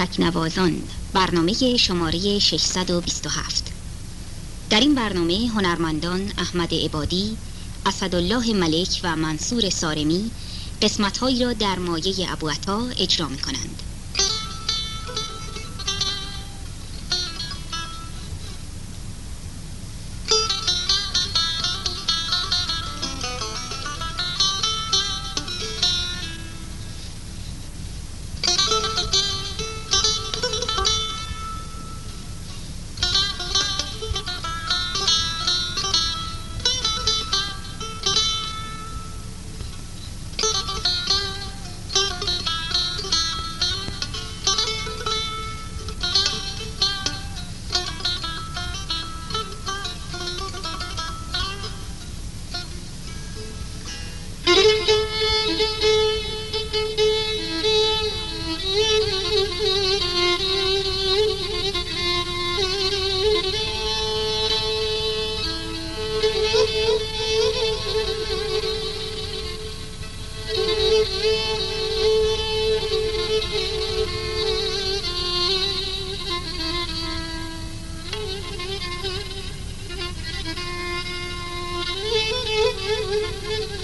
تکنوازان برنامه شماره 627 در این برنامه هنرمندان احمد عبادی، اسدالله ملک و منصور سارمی قسمتهایی را در مایه ابوعطا اجرا می کنند.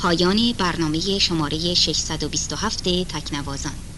پایان برنامه شماره 627 تکنوازان.